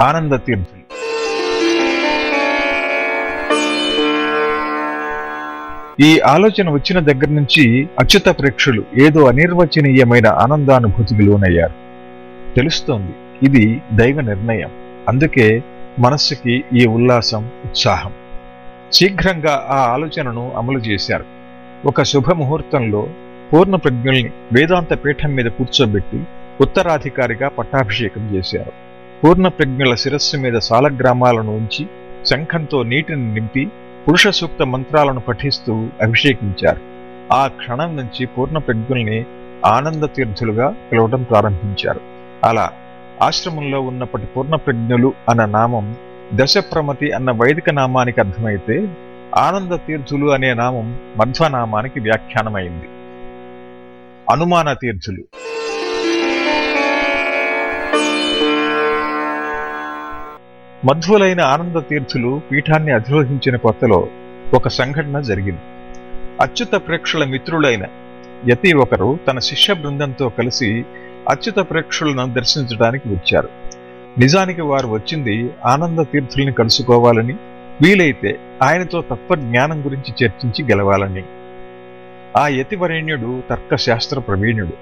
ఆనంద తీర్థులు ఈ ఆలోచన వచ్చిన దగ్గర నుంచి అచ్యుత ప్రేక్షులు ఏదో అనిర్వచనీయమైన ఆనందానుభూతికి లోనయ్యారు. తెలుస్తోంది ఇది దైవ నిర్ణయం. అందుకే మనస్సుకి ఈ ఉల్లాసం ఉత్సాహం. శీఘ్రంగా ఆ ఆలోచనను అమలు చేశారు. ఒక శుభముహూర్తంలో పూర్ణ ప్రజ్ఞుల్ని వేదాంత పీఠం మీద కూర్చోబెట్టి ఉత్తరాధికారిగా పట్టాభిషేకం చేశారు. పూర్ణ ప్రజ్ఞుల శిరస్సు మీద సాలగ్రామాలను ఉంచి శంఖంతో నీటిని నింపి పురుష సూక్త మంత్రాలను పఠిస్తూ అభిషేకించారు. ఆ క్షణం నుంచి పూర్ణ ప్రజ్ఞుల్ని ఆనంద తీర్థులుగా పిలవడం ప్రారంభించారు. అలా ఆశ్రమంలో ఉన్నప్పటి పూర్ణ ప్రజ్ఞులు అన్న నామం దశప్రమతి అన్న వైదిక నామానికి అర్థమైతే ఆనంద తీర్థులు అనే నామం మధ్వనామానికి వ్యాఖ్యానమైంది. అనుమాన తీర్థులు. మధ్వులైన ఆనంద తీర్థులు పీఠాన్ని అధిరోహించిన కొత్తలో ఒక సంఘటన జరిగింది. అచ్యుత ప్రేక్షుల మిత్రులైన యతి ఒకరు తన శిష్య బృందంతో కలిసి అచ్యుత ప్రేక్షులను దర్శించడానికి వచ్చారు. నిజానికి వారు వచ్చింది ఆనంద తీర్థుల్ని కలుసుకోవాలని వీలైతే ఆయనతో తత్వజ్ఞానం గురించి చర్చించి గెలవాలని. ఆ యతివరేణ్యుడు తర్కశాస్త్ర ప్రవీణుడు.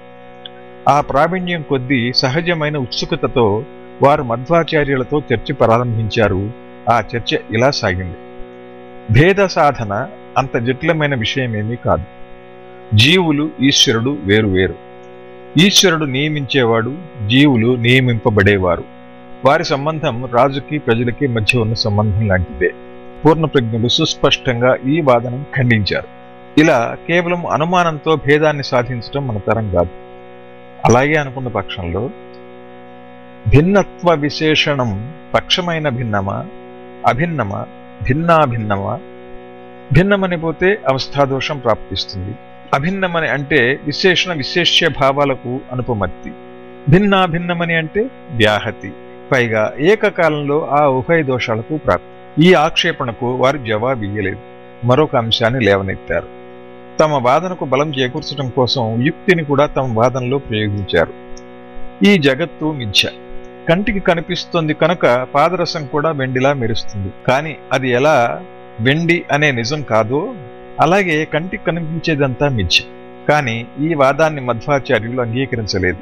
ఆ ప్రావీణ్యం కొద్దీ సహజమైన ఉత్సుకతతో వారు మధ్వాచార్యులతో చర్చ ప్రారంభించారు. ఆ చర్చ ఇలా సాగింది. భేద సాధన అంత జటిలమైన విషయమేమీ కాదు. జీవులు ఈశ్వరుడు వేరు వేరు. ఈశ్వరుడు నియమించేవాడు జీవులు నియమింపబడేవారు. వారి సంబంధం రాజుకి ప్రజలకి మధ్య ఉన్న సంబంధం లాంటిదే. పూర్ణప్రజ్ఞులు సుస్పష్టంగా ఈ వాదనం ఖండించారు. ఇలా కేవలం అనుమానంతో భేదాన్ని సాధించడం మన తరం కాదు. అలాగే అనుకున్న పక్షంలో భిన్నత్వ విశేషణం పక్షమైన భిన్నమా? అభిన్నమా? భిన్నాభిన్నమా? భిన్నమని పోతే అవస్థాదోషం ప్రాప్తిస్తుంది. అభిన్నమని అంటే విశేషణ విశేష్య భావాలకు అనుపమత్తి. భిన్నాభిన్నమని అంటే వ్యాహతి. పైగా ఏకకాలంలో ఆ ఉభయ దోషాలకు ప్రాప్తి. ఈ ఆక్షేపణకు వారు జవాబు ఇయ్యలేదు. మరొక అంశాన్ని లేవనెత్తారు. తమ వాదనకు బలం చేకూర్చడం కోసం యుక్తిని కూడా తమ వాదనలో ప్రయోగించారు. ఈ జగత్తు మిథ్య. కంటికి కనిపిస్తుంది కనుక పాదరసం కూడా వెండిలా మెరుస్తుంది. కానీ అది ఎలా? వెండి అనే నిజం కాదో. అలాగే కంటికి కనిపించేదంతా మిథ్య కానీ ఈ వాదాన్ని మధ్వాచార్యులు అంగీకరించలేదు.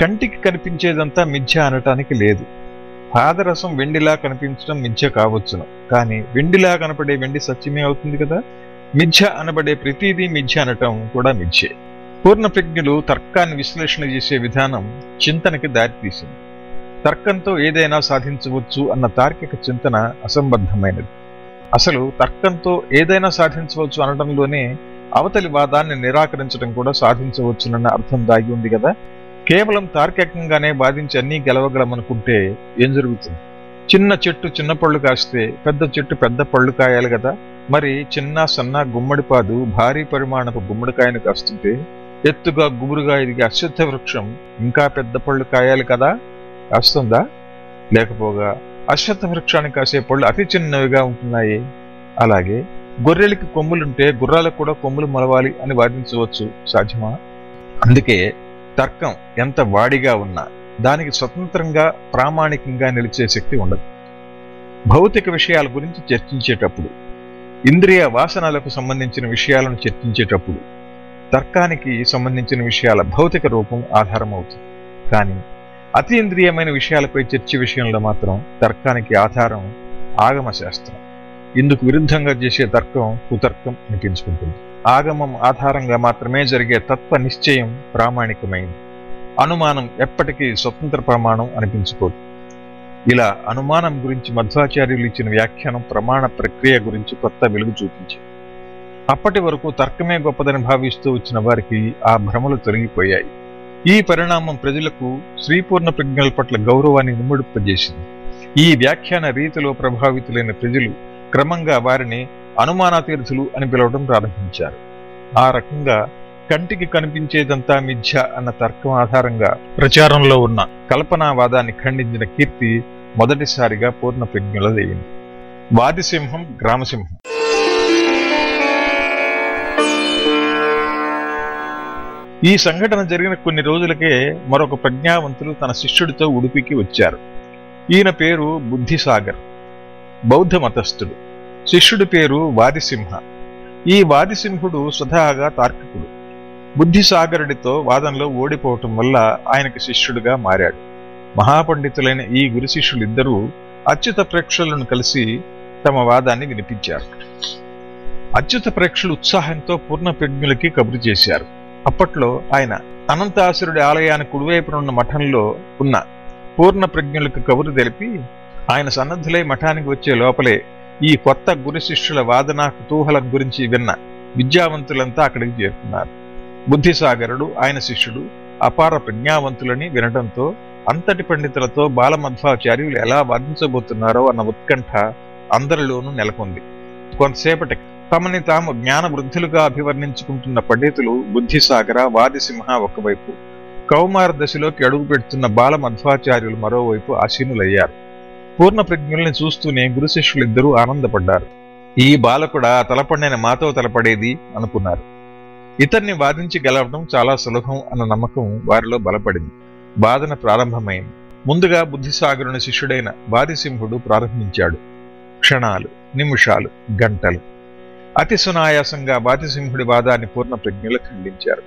కంటికి కనిపించేదంతా మిథ్య అనటానికి లేదు. పాదరసం వెండిలా కనిపించడం మిథ్య కావచ్చును. కానీ వెండిలా కనపడే వెండి సత్యమే అవుతుంది కదా? మిథ్య అనబడే ప్రతిదీ మిథ్య అనటం కూడా మిథ్యే పూర్ణ ప్రజ్ఞులు తర్కాన్ని విశ్లేషణ చేసే విధానం చింతనకి దారితీసింది. తర్కంతో ఏదైనా సాధించవచ్చు అన్న తార్కిక చింతన అసంబద్ధమైనది. అసలు తర్కంతో ఏదైనా సాధించవచ్చు అనడంలోనే అవతలి వాదాన్ని నిరాకరించడం కూడా సాధించవచ్చునన్న అర్థం దాగి ఉంది కదా? కేవలం తార్కికంగానే బాధించి అన్నీ గెలవగలమనుకుంటే ఏం జరుగుతుంది? చిన్న చెట్టు చిన్న పళ్ళు కాస్తే పెద్ద చెట్టు పెద్ద పళ్ళు కాయాలి కదా? మరి చిన్న సన్న గుమ్మడిపాదు భారీ పరిమాణపు గుమ్మడికాయను కాస్తుంటే ఎత్తుగా గుబురుగా ఎదిగే అశ్వత్థ వృక్షం ఇంకా పెద్ద పళ్ళు కాయాలి కదా? కాస్తుందా? లేకపోగా అశ్వత్థ వృక్షానికి కాసే పళ్ళు అతి చిన్నవిగా ఉంటున్నాయి? అలాగే గొర్రెలకి కొమ్ములుంటే గుర్రాలకు కూడా కొమ్ములు మొలవాలి అని వాదించవచ్చు సాధ్యమా? అందుకే తర్కం ఎంత వాడిగా ఉన్నా దానికి స్వతంత్రంగా ప్రామాణికంగా నిలిచే శక్తి ఉండదు. భౌతిక విషయాల గురించి చర్చించేటప్పుడు ఇంద్రియ వాసనలకు సంబంధించిన విషయాలను చర్చించేటప్పుడు తర్కానికి సంబంధించిన విషయాల భౌతిక రూపం ఆధారమవుతుంది. కానీ అతీంద్రియమైన విషయాలపై చర్చ విషయంలో మాత్రం తర్కానికి ఆధారం ఆగమ శాస్త్రం. ఇందుకు విరుద్ధంగా చేసే తర్కం కుతర్కం అనిపించుకుంటుంది ఆగమం ఆధారంగా మాత్రమే జరిగే తత్వ నిశ్చయం ప్రామాణికమైంది. అనుమానం ఎప్పటికీ స్వతంత్ర ప్రమాణం అనిపించుకోదు. ఇలా అనుమానం గురించి మధ్వాచార్యులు ఇచ్చిన వ్యాఖ్యానం ప్రమాణ ప్రక్రియ గురించి కొత్త వెలుగు చూపించింది. అప్పటి వరకు తర్కమే గొప్పదని భావిస్తూ వచ్చిన వారికి ఆ భ్రమలు తొలగిపోయాయి. ఈ పరిణామం ప్రజలకు శ్రీపూర్ణ ప్రజ్ఞల పట్ల గౌరవాన్ని నిమ్ముడిప్పజేసింది ఈ వ్యాఖ్యాన రీతిలో ప్రభావితులైన ప్రజలు క్రమంగా వారిని అనుమానాతీర్థులు అని పిలవడం ప్రారంభించారు. ఆ రకంగా కంటికి కనిపించేదంతా మిథ్య అన్న తర్కం ఆధారంగా ప్రచారంలో ఉన్న కల్పనావాదాన్ని ఖండించిన కీర్తి మొదటిసారిగా పూర్ణ ప్రజ్ఞలదయ్యింది వాదిసింహం గ్రామసింహం. ఈ సంఘటన జరిగిన కొన్ని రోజులకే మరొక ప్రజ్ఞావంతులు తన శిష్యుడితో ఉడిపికి వచ్చారు. ఈయన పేరు బుద్ధిసాగర్ బౌద్ధ మతస్థుడు. శిష్యుడి పేరు వాదిసింహ. ఈ వాదిసింహుడు స్వతహాగా తార్కికుడు. బుద్ధిసాగరుడితో వాదంలో ఓడిపోవటం వల్ల ఆయనకు శిష్యుడిగా మారాడు. మహాపండితులైన ఈ గురు శిష్యులిద్దరూ అచ్యుత ప్రేక్షలను కలిసి తమ వాదాన్ని వినిపించారు. అచ్యుత ప్రేక్షలు ఉత్సాహంతో పూర్ణ ప్రజ్ఞులకి కబురు చేశారు. అప్పట్లో ఆయన అనంతాసురుడి ఆలయానికి కుడివైపునున్న మఠంలో ఉన్న పూర్ణ ప్రజ్ఞులకు కబురు తెలిపి ఆయన సన్నద్ధులై మఠానికి వచ్చే లోపలే ఈ కొత్త గురు శిష్యుల వాదన కుతూహలం గురించి విన్న విద్యావంతులంతా అక్కడికి చేరుకున్నారు. బుద్ధిసాగరుడు ఆయన శిష్యుడు అపార ప్రజ్ఞావంతులని వినడంతో అంతటి పండితులతో బాలమధ్వాచార్యులు ఎలా వాదించబోతున్నారో అన్న ఉత్కంఠ అందరిలోనూ నెలకొంది. కొంతసేపటి తమని తాము జ్ఞాన వృద్ధులుగా అభివర్ణించుకుంటున్న పండితులు బుద్ధిసాగర వాదిసింహ ఒకవైపు కౌమార దశలోకి అడుగు పెడుతున్న బాల మధ్వాచార్యులు మరోవైపు ఆసీనులయ్యారు పూర్ణ ప్రజ్ఞుల్ని చూస్తూనే గురు శిష్యులిద్దరూ ఆనందపడ్డారు. ఈ బాలకుడా తలపడిన మాతో తలపడేది అనుకున్నారు. ఇతన్ని వాదించి గెలవడం చాలా సులభం అన్న నమ్మకం వారిలో బలపడింది. వాదన ప్రారంభమైంది. ముందుగా బుద్ధిసాగరుని శిష్యుడైన వాదిసింహుడు ప్రారంభించాడు. క్షణాలు నిమిషాలు గంటలు. అతి సునాయాసంగా బాతిసింహుడి వాదాన్ని పూర్ణ ప్రజ్ఞులు ఖండించారు.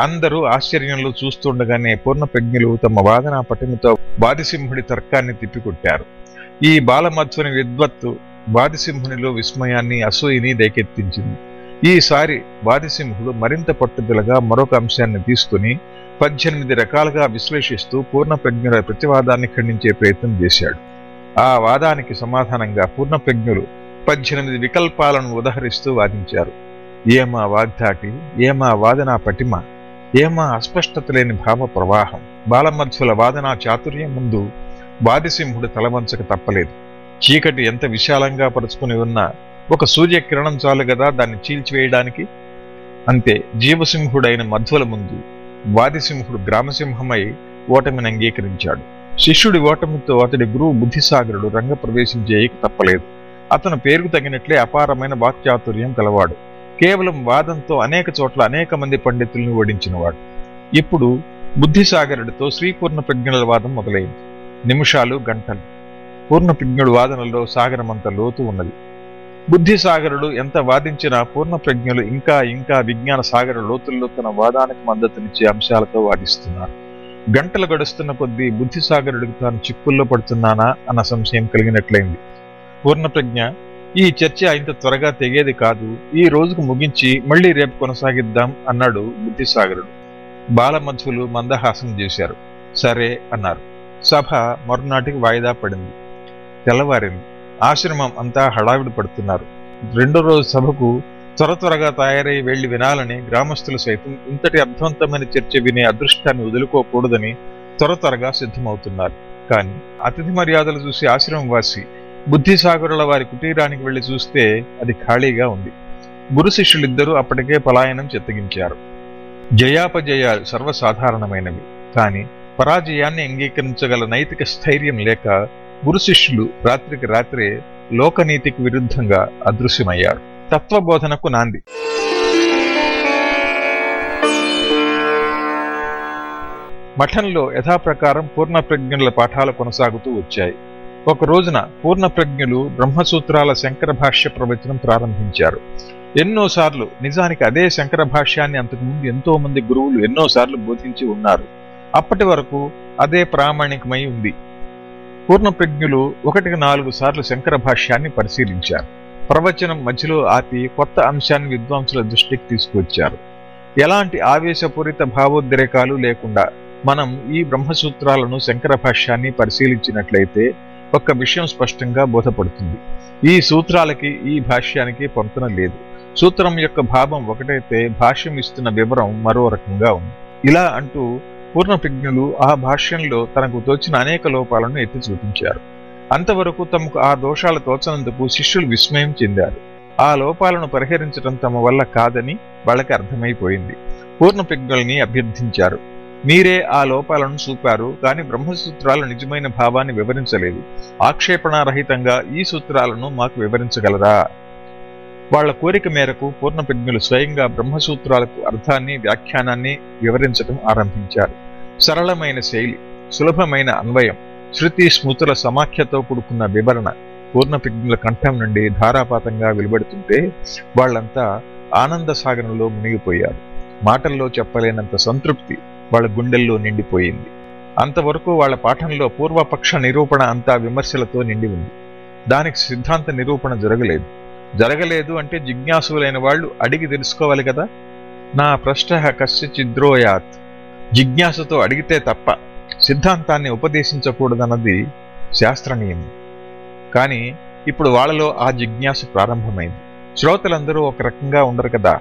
అందరూ ఆశ్చర్యంలో చూస్తుండగానే పూర్ణ ప్రజ్ఞులు తమ వాదన పటిమతో బాతిసింహుడి తర్కాన్ని తిప్పికొట్టారు. ఈ బాలమధ్వని విద్వత్తు వాదిసింహునిలో విస్మయాన్ని అసూయని రేకెత్తించింది. ఈసారి వాదిసింహుడు మరింత పట్టుదలగా మరొక అంశాన్ని తీసుకుని పద్దెనిమిది రకాలుగా విశ్లేషిస్తూ పూర్ణ ప్రజ్ఞుల ప్రతివాదాన్ని ఖండించే ప్రయత్నం చేశాడు. ఆ వాదానికి సమాధానంగా పూర్ణ ప్రజ్ఞులు పద్దెనిమిది వికల్పాలను ఉదహరిస్తూ వాదించారు. ఏమా వాగ్ధాటి ఏమా వాదనా పటిమ ఏమా అస్పష్టత లేని భావ ప్రవాహం బాలమధ్యుల వాదనా చాతుర్యం ముందు వాదిసింహుడు తలవంచక తప్పలేదు. చీకటి ఎంత విశాలంగా పరుచుకుని ఉన్నా ఒక సూర్యకిరణం చాలు కదా దాన్ని చీల్చివేయడానికి? అంతే జీవసింహుడైన మధ్వల ముందు వాదిసింహుడు గ్రామసింహమై ఓటమిని అంగీకరించాడు. శిష్యుడి ఓటమితో అతడి గురువు బుద్ధిసాగరుడు రంగప్రవేశం చేయక తప్పలేదు. అతను పేరుకు తగినట్లే అపారమైన వాక్చాతుర్యం కలవాడు కేవలం వాదంతో అనేక చోట్ల అనేక మంది పండితులను ఓడించినవాడు. ఇప్పుడు బుద్ధిసాగరుడితో శ్రీపూర్ణ ప్రజ్ఞుల వాదం మొదలైంది. నిమిషాలు గంటలు. పూర్ణ ప్రజ్ఞుడు వాదనలో సాగరమంత లోతు ఉన్నది. బుద్ధిసాగరుడు ఎంత వాదించినా పూర్ణ ప్రజ్ఞలు ఇంకా ఇంకా విజ్ఞాన సాగర లోతుల్లో తన వాదానికి మద్దతునిచ్చే అంశాలతో వాదిస్తున్నారు. గంటలు గడుస్తున్న కొద్దీ బుద్ధిసాగరుడికి తాను చిక్కుల్లో పడుతున్నానా అన్న సంశయం కలిగినట్లయింది. పూర్ణప్రజ్ఞ ఈ చర్చ ఇంత త్వరగా తెగేది కాదు. ఈ రోజుకు ముగించి మళ్ళీ రేపు కొనసాగిద్దాం అన్నాడు బుద్ధిసాగరుడు. బాలమధ్యులు మందహాసం చేశారు. సరే అన్నారు. సభ మరునాటికి వాయిదా పడింది. తెల్లవారింది. ఆశ్రమం అంతా హడావిడి పడుతున్నారు. రెండో రోజు సభకు త్వర త్వరగా తయారై వెళ్ళి వినాలని గ్రామస్తులు సైతం ఇంతటి అర్థవంతమైన చర్చ వినే అదృష్టాన్ని వదులుకోకూడదని త్వర త్వరగా సిద్ధమవుతున్నారు. కానీ అతిథి మర్యాదలు చూసి ఆశ్రమం వాసి బుద్ధిసాగరుల వారి కుటీరానికి వెళ్ళి చూస్తే అది ఖాళీగా ఉంది. గురు శిష్యులిద్దరూ అప్పటికే పలాయనం చెత్తగించారు. జయాపజయాలు సర్వసాధారణమైనవి. కానీ పరాజయాన్ని అంగీకరించగల నైతిక స్థైర్యం లేక గురు శిష్యులు రాత్రికి రాత్రే లోకనీతికి విరుద్ధంగా అదృశ్యమయ్యారు. తత్వబోధనకు నాంది. మఠంలో యథాప్రకారం పూర్ణప్రజ్ఞుల పాఠాలు కొనసాగుతూ వచ్చాయి. ఒక రోజున పూర్ణ ప్రజ్ఞులు బ్రహ్మసూత్రాల శంకర భాష్య ప్రవచనం ప్రారంభించారు. ఎన్నోసార్లు నిజానికి అదే శంకర భాష్యాన్ని అంతకుముందు ఎంతో మంది గురువులు ఎన్నోసార్లు బోధించి ఉన్నారు. అప్పటి వరకు అదే ప్రామాణికమై ఉంది. పూర్ణ ప్రజ్ఞులు ఒకటికి నాలుగు సార్లు శంకర భాష్యాన్ని పరిశీలించారు. ప్రవచనం మధ్యలో ఆపి కొత్త అంశాన్ని విద్వాంసుల దృష్టికి తీసుకువచ్చారు. ఎలాంటి ఆవేశపూరిత భావోద్రేకాలు లేకుండా మనం ఈ బ్రహ్మసూత్రాలను శంకర భాష్యాన్ని పరిశీలించినట్లయితే ఒక్క విషయం స్పష్టంగా బోధపడుతుంది. ఈ సూత్రాలకి ఈ భాష్యానికి పొంతన లేదు. సూత్రం యొక్క భావం ఒకటైతే భాష్యం ఇస్తున్న వివరం మరో రకంగా ఉంది. ఇలా అంటూ పూర్ణప్రజ్ఞులు ఆ భాష్యంలో తనకు తోచిన అనేక లోపాలను ఎత్తి చూపించారు. అంతవరకు తమకు ఆ దోషాలు తోచనందుకు శిష్యులు విస్మయం చెందారు. ఆ లోపాలను పరిహరించడం తమ వల్ల కాదని వాళ్ళకి అర్థమైపోయింది. పూర్ణప్రజ్ఞుల్ని అభ్యర్థించారు. మీరే ఆ లోపాలను చూపారు కానీ బ్రహ్మసూత్రాల నిజమైన భావాన్ని వివరించలేదు. ఆక్షేపణారహితంగా ఈ సూత్రాలను మాకు వివరించగలరా? వాళ్ళ కోరిక మేరకు పూర్ణప్రజ్ఞులు స్వయంగా బ్రహ్మసూత్రాలకు అర్థాన్ని వ్యాఖ్యానాన్ని వివరించడం ఆరంభించారు. సరళమైన శైలి సులభమైన అన్వయం శృతి స్మృతుల సమాఖ్యతో కూడుకున్న వివరణ పూర్ణపిజ్ఞుల కంఠం నుండి ధారాపాతంగా వెలువడుతుంటే వాళ్ళంతా ఆనంద సాగరంలో మునిగిపోయారు. మాటల్లో చెప్పలేనంత సంతృప్తి వాళ్ళ గుండెల్లో నిండిపోయింది. అంతవరకు వాళ్ళ పాఠంలో పూర్వపక్ష నిరూపణ అంతా విమర్శలతో నిండి ఉంది. దానికి సిద్ధాంత నిరూపణ జరగలేదు. జరగలేదు అంటే జిజ్ఞాసులైన వాళ్ళు అడిగి తెలుసుకోవాలి కదా? నా ప్రశ్న కశ్చిద్రోయాత్. జిజ్ఞాసతో అడిగితే తప్ప సిద్ధాంతాన్ని ఉపదేశించకూడదన్నది శాస్త్ర నియమం కానీ ఇప్పుడు వాళ్ళలో ఆ జిజ్ఞాస ప్రారంభమైంది. శ్రోతలందరూ ఒక రకంగా ఉండరు కదా?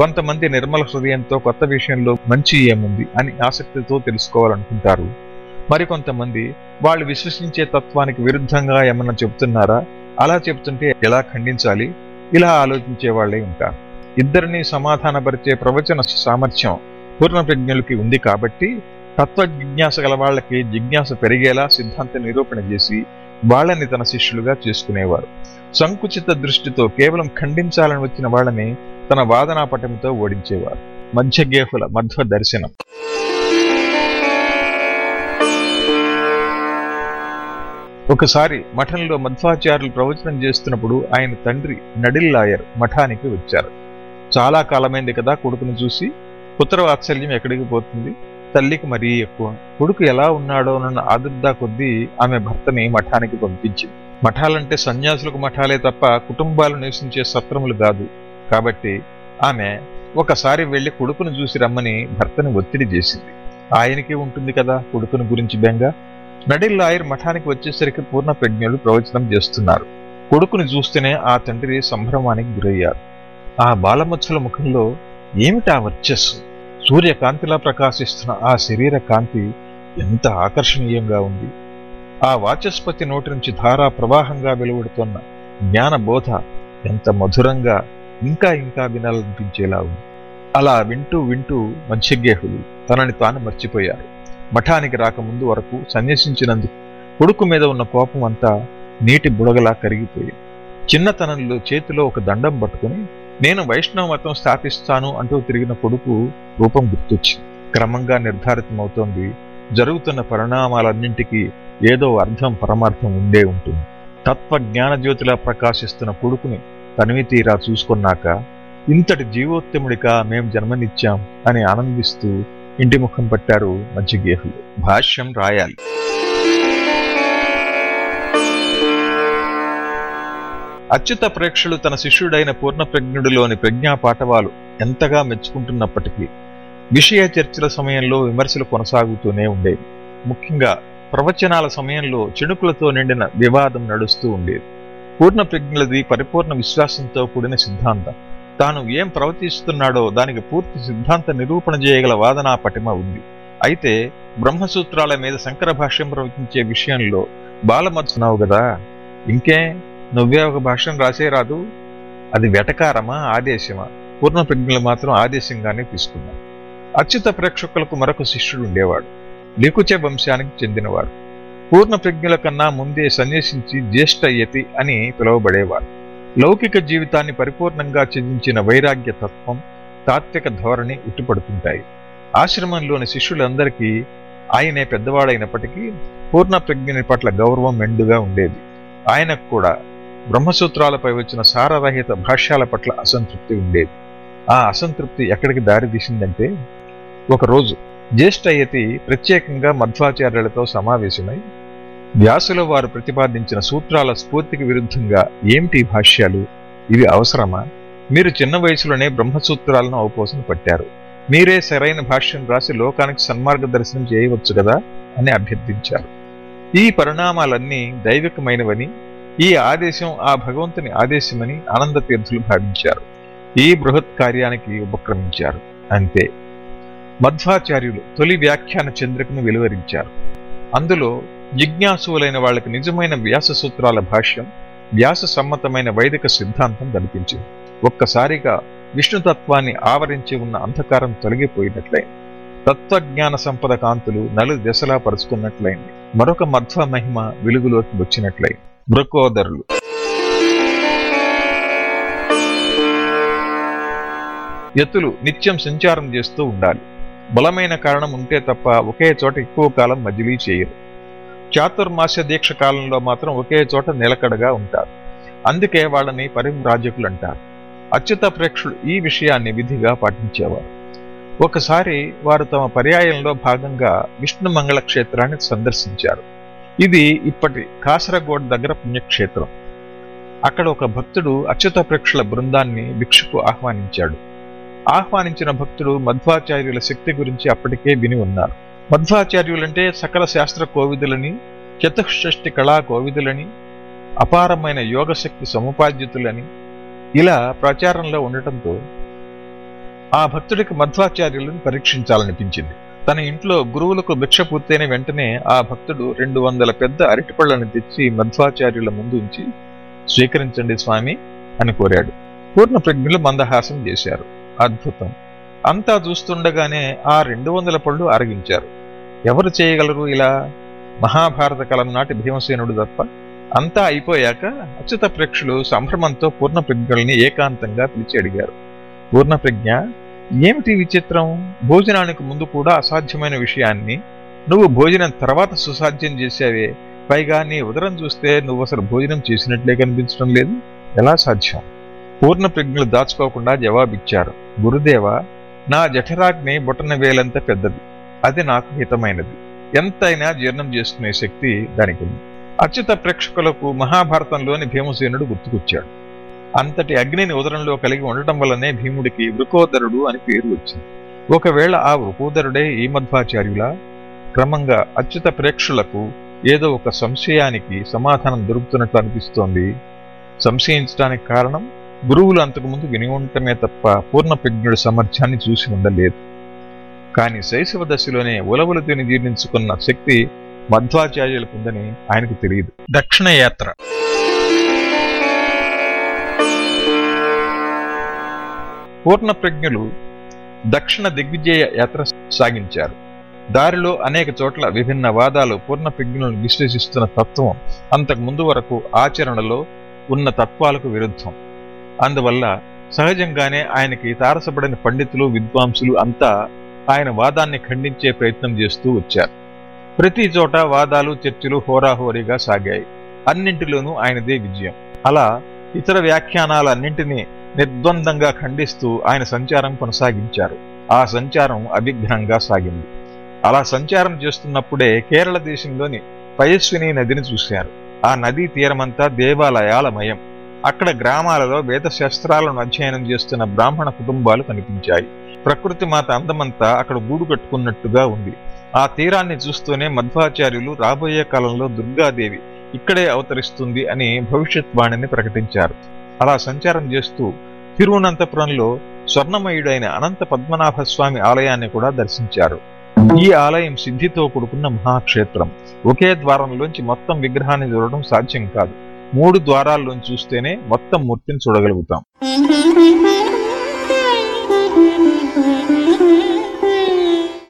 కొంతమంది నిర్మల హృదయంతో కొత్త విషయంలో మంచి ఏముంది అని ఆసక్తితో తెలుసుకోవాలనుకుంటారు. మరికొంతమంది వాళ్ళు విశ్వసించే తత్వానికి విరుద్ధంగా ఏమన్నా చెబుతున్నారా? అలా చెబుతుంటే ఎలా ఖండించాలి? ఇలా ఆలోచించే వాళ్ళే ఉంటారు. ఇద్దరిని సమాధానపరిచే ప్రవచన సామర్థ్యం పూర్ణప్రజ్ఞులకి ఉంది కాబట్టి తత్వ జిజ్ఞాస గల వాళ్ళకి జిజ్ఞాస పెరిగేలా సిద్ధాంత నిరూపణ చేసి వాళ్ళని తన శిష్యులుగా చేసుకునేవారు. సంకుచిత దృష్టితో కేవలం ఖండించాలని వచ్చిన వాళ్ళని తన వాదనా పటంతో ఓడించేవారు. మధ్యగేహుల మధ్వ దర్శనం. ఒకసారి మఠంలో మధ్వాచార్యులు ప్రవచనం చేస్తున్నప్పుడు ఆయన తండ్రి నడిల్ లాయర్ మఠానికి వచ్చారు. చాలా కాలమైంది కదా కొడుకును చూసి. పుత్రవాత్సల్యం ఎక్కడికి పోతుంది? తల్లికి మరీ ఎక్కువ. కొడుకు ఎలా ఉన్నాడో ఉన్నాడోనన్న ఆదుర్దా కొద్దీ ఆమె భర్తని మఠానికి పంపించింది. మఠాలంటే సన్యాసులకు మఠాలే తప్ప కుటుంబాలు నివసించే సత్రములు కాదు. కాబట్టి ఆమె ఒకసారి వెళ్ళి కొడుకును చూసి రమ్మని భర్తని ఒత్తిడి చేసింది. ఆయనకి ఉంటుంది కదా కొడుకుని గురించి బెంగ. నడిల్ లాయర్ మఠానికి వచ్చేసరికి పూర్ణ ప్రజ్ఞులు ప్రవచనం చేస్తున్నారు. కొడుకుని చూస్తేనే ఆ తండ్రి సంభ్రమానికి గురయ్యారు. ఆ బాలమత్సల ముఖంలో ఏమిటా వర్చస్సు? సూర్యకాంతిలా ప్రకాశిస్తున్న ఆ శరీర కాంతి ఎంత ఆకర్షణీయంగా ఉంది. ఆ వాచస్పతి నోటి నుంచి ధారా ప్రవాహంగా వెలువడుతున్న జ్ఞాన బోధ ఎంత మధురంగా ఇంకా ఇంకా వినాలనిపించేలా ఉంది. అలా వింటూ వింటూ మధ్యగేహులు తనని తాను మర్చిపోయారు. మఠానికి రాకముందు వరకు సన్యసించినందుకు కొడుకు మీద ఉన్న కోపం అంతా నీటి బుడగలా కరిగిపోయింది. చిన్నతనంలో చేతిలో ఒక దండం పట్టుకుని నేను వైష్ణవ మతం స్థాపిస్తాను అంటూ తిరిగిన కొడుకు రూపం గుర్తొచ్చింది. క్రమంగా నిర్ధారితమవుతోంది. జరుగుతున్న పరిణామాలన్నింటికీ ఏదో అర్థం పరమార్థం ఉండే ఉంటుంది. తత్వ జ్ఞానజ్యోతిలా ప్రకాశిస్తున్న కొడుకుని తనివి తీరా చూసుకున్నాక ఇంతటి జీవోత్తముడిగా మేం జన్మనిచ్చాం అని ఆనందిస్తూ ఇంటి ముఖం పట్టారు మధ్యగేహులు భాష్యం రాయాలి. అచ్యుత ప్రేక్షులు తన శిష్యుడైన పూర్ణప్రజ్ఞుడిలోని ప్రజ్ఞా పాఠవాలు ఎంతగా మెచ్చుకుంటున్నప్పటికీ విషయ చర్చల సమయంలో విమర్శలు కొనసాగుతూనే ఉండేవి. ముఖ్యంగా ప్రవచనాల సమయంలో చిణుకులతో నిండిన వివాదం నడుస్తూ ఉండేది. పూర్ణప్రజ్ఞులది పరిపూర్ణ విశ్వాసంతో కూడిన సిద్ధాంతం. తాను ఏం ప్రవర్తిస్తున్నాడో దానికి పూర్తి సిద్ధాంత నిరూపణ చేయగల వాదనా పటిమ ఉంది. అయితే బ్రహ్మసూత్రాల మీద శంకర భాష్యం ప్రవచించే విషయంలో బాలమర్చున్నావు కదా! ఇంకే నువ్వే ఒక భాష్యం రాసే రాదు. అది వెటకారమా ఆదేశమా? పూర్ణ ప్రజ్ఞలు మాత్రం ఆదేశంగానే తీసుకున్నారు అచ్యుత ప్రేక్షకులకు మరొక శిష్యుడు ఉండేవాడు. లికుచ వంశానికి చెందినవాడు. పూర్ణ ప్రజ్ఞల కన్నా ముందే సన్యసించి జ్యేష్ఠ యతి అని పిలువబడేవాడు. లౌకిక జీవితాన్ని పరిపూర్ణంగా చెందించిన వైరాగ్య తత్వం తాత్విక ధోరణి ఉట్టిపడుతుంటాయి. ఆశ్రమంలోని శిష్యులందరికీ ఆయనే పెద్దవాడైనప్పటికీ పూర్ణ ప్రజ్ఞని పట్ల గౌరవం మెండుగా ఉండేది. ఆయనకు కూడా బ్రహ్మసూత్రాలపై వచ్చిన సారరహిత భాష్యాల పట్ల అసంతృప్తి ఉండేది. ఆ అసంతృప్తి ఎక్కడికి దారితీసిందంటే ఒకరోజు జ్యేష్ఠయతి ప్రత్యేకంగా మధ్వాచార్యులతో సమావేశమై వ్యాసుల వారు ప్రతిపాదించిన సూత్రాల స్ఫూర్తికి విరుద్ధంగా ఏమిటి భాష్యాలు? ఇవి అవసరమా? మీరు చిన్న వయసులోనే బ్రహ్మసూత్రాలను అవపోసన పట్టారు. మీరే సరైన భాష్యం రాసి లోకానికి సన్మార్గ దర్శనం చేయవచ్చు కదా? అని అభ్యర్థించారు. ఈ పరిణామాలన్నీ దైవికమైనవని ఈ ఆదేశం ఆ భగవంతుని ఆదేశమని ఆనంద తీర్థులు భావించారు. ఈ బృహత్ కార్యానికి ఉపక్రమించారు. అంతే. మధ్వాచార్యులు తొలి వ్యాఖ్యాన చంద్రికను వెలువరించారు. అందులో జిజ్ఞాసువులైన వాళ్ళకి నిజమైన వ్యాస సూత్రాల భాష్యం వ్యాస సమ్మతమైన వైదిక సిద్ధాంతం కనిపించింది. ఒక్కసారిగా విష్ణుతత్వాన్ని ఆవరించి ఉన్న అంధకారం తొలగిపోయినట్లయింది తత్వజ్ఞాన సంపద కాంతులు నలు దశలా పరుచుకున్నట్లయింది. మరొక మధ్వ మహిమ వెలుగులోకి వచ్చినట్లయింది మృకోదరులు. ఎత్తులు నిత్యం సంచారం చేస్తూ ఉండాలి. బలమైన కారణం ఉంటే తప్ప ఒకే చోట ఎక్కువ కాలం మజిలీ చేయరు. చాతుర్మాస్య దీక్ష కాలంలో మాత్రం ఒకే చోట నిలకడగా ఉంటారు. అందుకే వాళ్ళని పరివ్రాజకులు అంటారు. అచ్యుత ప్రేక్షులు ఈ విషయాన్ని విధిగా పాటించేవారు. ఒకసారి వారు తమ పర్యాయంలో భాగంగా విష్ణు మంగళ క్షేత్రాన్ని సందర్శించారు. ఇది ఇప్పటి కాసరగోడ్ దగ్గర పుణ్యక్షేత్రం. అక్కడ ఒక భక్తుడు అచ్యుత ప్రేక్షుల బృందాన్ని భిక్షకు ఆహ్వానించాడు. ఆహ్వానించిన భక్తుడు మధ్వాచార్యుల శక్తి గురించి అప్పటికే విని ఉన్నారు. మధ్వాచార్యులంటే సకల శాస్త్ర కోవిదులని చతుషష్టి కళా కోవిదులని అపారమైన యోగశక్తి సముపాద్యుతులని ఇలా ప్రచారంలో ఉండటంతో ఆ భక్తుడికి మధ్వాచార్యులను పరీక్షించాలనిపించింది. తన ఇంట్లో గురువులకు భిక్ష పూర్తయిన వెంటనే ఆ భక్తుడు రెండు వందల పెద్ద అరటిపళ్ళను తెచ్చి మధ్వాచార్యుల ముందు ఉంచి స్వీకరించండి స్వామి అని కోరాడు. పూర్ణ ప్రజ్ఞులు మందహాసం చేశారు. అద్భుతం. అంతా చూస్తుండగానే ఆ రెండు వందల పళ్ళు అరగించారు ఎవరు చేయగలరు ఇలా? మహాభారత కాలం నాటి భీమసేనుడు తప్ప అంతా అయిపోయాక అచ్యుత ప్రేక్షులు సంభ్రమంతో పూర్ణ ప్రజ్ఞుల్ని ఏకాంతంగా పిలిచి అడిగారు. పూర్ణ ప్రజ్ఞ ఏమిటి విచిత్రం? భోజనానికి ముందు కూడా అసాధ్యమైన విషయాన్ని. నువ్వు భోజనం తర్వాత సుసాధ్యం చేసావే. పైగా నీ ఉదరం చూస్తే నువ్వు అసలు భోజనం చేసినట్లే కనిపించడం లేదు. ఎలా సాధ్యం? పూర్ణ ప్రజ్ఞలు దాచుకోకుండా జవాబిచ్చారు. గురుదేవ నా జఠరాగ్ని బొటన వేలంత పెద్దది. అది నాకు హితమైనది. ఎంతైనా జీర్ణం చేసుకునే శక్తి దానికి ఉంది అచ్యుత ప్రేక్షకులకు మహాభారతంలోని భీమసేనుడు గుర్తుకొచ్చాడు. అంతటి అగ్నిని ఉదరంలో కలిగి ఉండటం వల్లనే భీముడికి వృకోదరుడు అని పేరు వచ్చింది. ఒకవేళ ఆ వృకోదరుడే ఈ మధ్వాచార్యుల? క్రమంగా అచ్యుత ప్రేక్షులకు ఏదో ఒక సంశయానికి సమాధానం దొరుకుతున్నట్లు అనిపిస్తోంది. సంశయించడానికి కారణం? గురువులు అంతకుముందు విని ఉండటమే తప్ప పూర్ణ ప్రజ్ఞుడి సామర్థ్యాన్ని చూసి ఉండలేదు. కానీ శైశవ దశలోనే ఉలవలు తిని జీర్ణించుకున్న శక్తి మధ్వాచార్యులకు ఉందని ఆయనకు తెలియదు. దక్షిణ యాత్ర. పూర్ణ ప్రజ్ఞులు దక్షిణ దిగ్విజయ యాత్ర సాగించారు. దారిలో అనేక చోట్ల విభిన్న వాదాలు పూర్ణ ప్రజ్ఞులను విశ్లేషిస్తున్న తత్వం అంతకు ముందు వరకు ఆచరణలో ఉన్న తత్వాలకు విరుద్ధం. అందువల్ల సహజంగానే ఆయనకి తారసపడిన పండితులు విద్వాంసులు అంతా ఆయన వాదాన్ని ఖండించే ప్రయత్నం చేస్తూ వచ్చారు. ప్రతి చోట వాదాలు చర్చలు హోరాహోరీగా సాగాయి. అన్నింటిలోనూ ఆయనదే విజయం. అలా ఇతర వ్యాఖ్యానాలన్నింటినీ నిర్ద్వందంగా ఖండిస్తూ ఆయన సంచారం కొనసాగించారు. ఆ సంచారం అభిఘ్నంగా సాగింది. అలా సంచారం చేస్తున్నప్పుడే కేరళ దేశంలోని పయస్విని నదిని చూశారు. ఆ నదీ తీరమంతా దేవాలయాలమయం అక్కడ గ్రామాలలో వేదశాస్త్రాలను అధ్యయనం చేస్తున్న బ్రాహ్మణ కుటుంబాలు కనిపించాయి. ప్రకృతి మాత అందమంతా అక్కడ గూడు కట్టుకున్నట్టుగా ఉంది. ఆ తీరాన్ని చూస్తూనే మధ్వాచార్యులు రాబోయే కాలంలో దుర్గాదేవి ఇక్కడే అవతరిస్తుంది అని భవిష్యత్ వాణిని ప్రకటించారు. అలా సంచారం చేస్తూ తిరువనంతపురంలో స్వర్ణమయుడైన అనంత పద్మనాభ స్వామి ఆలయాన్ని కూడా దర్శించారు. ఈ ఆలయం సిద్ధితో కూడుకున్న మహాక్షేత్రం. ఒకే ద్వారంలోంచి మొత్తం విగ్రహాన్ని చూడడం సాధ్యం కాదు. మూడు ద్వారాల్లోంచి చూస్తేనే మొత్తం మూర్తిని చూడగలుగుతాం. Thank you.